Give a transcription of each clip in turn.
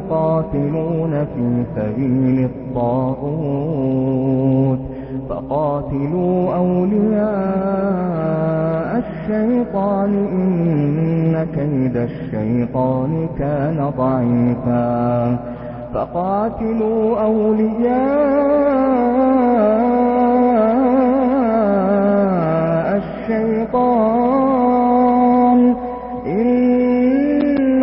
يقاتلون في سبيل الطاغوت فقاتلوا أولياء الشيطان إن كيد الشيطان كان ضعيفا فقاتلوا أولياء الشيطان إن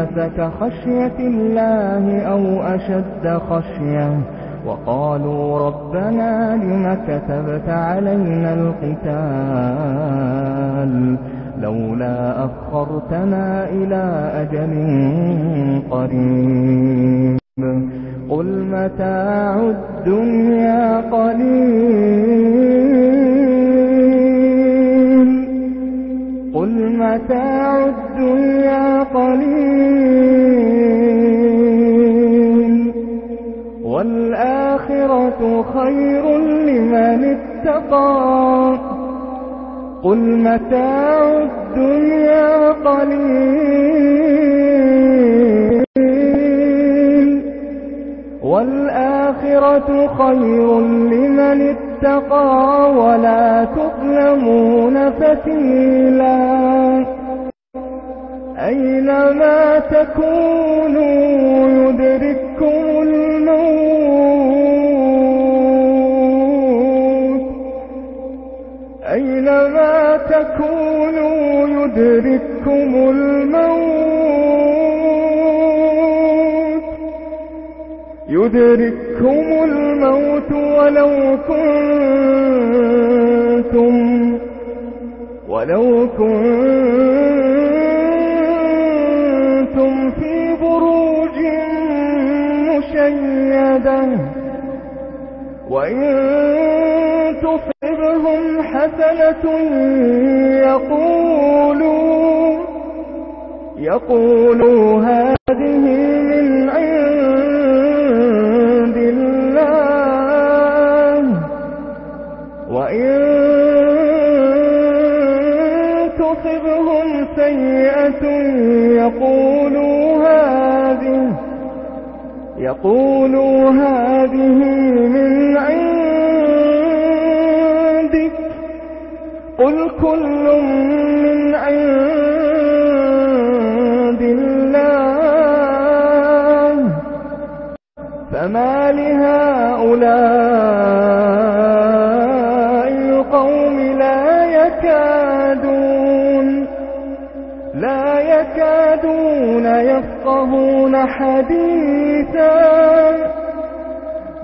الناس كخشية الله أو أشد خشية وقالوا ربنا لما كتبت علينا القتال لولا أخرتنا إلى أجل قريب قل متاع الدنيا قليل متاع الدنيا قليل. والآخرة خير لمن اتقى. قل متاع الدنيا قليل. والآخرة خير لمن اتقى ولا تظلمون فتيلا. أينما تكونوا يدرككم الموت. أينما تكونوا يدرككم الموت. يدرككم الموت ولو كنتم ولو كنتم في بروج مشيدة. وإن تصبهم حسنة يقولوا يقولوا هذا سيئة يقولوا هذه يقولوا هذه من عندك. قل كل من عند الله. فما لهؤلاء القوم لا يكاد يكادون يفقهون حديثا.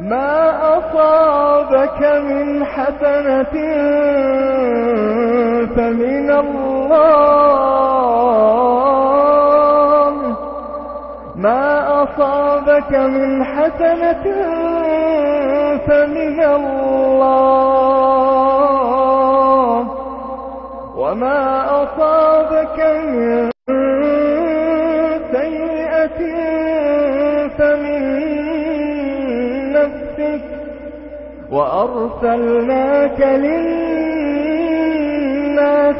ما أصابك من حسنة فمن الله. ما أصابك من حسنة فمن الله. وما أصابك من وأرسلناك للناس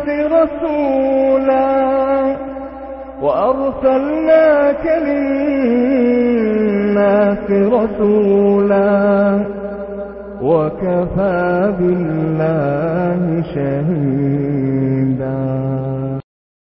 رسولا. وأرسلناك للناس رسولا. وكفى بالله شهيدا.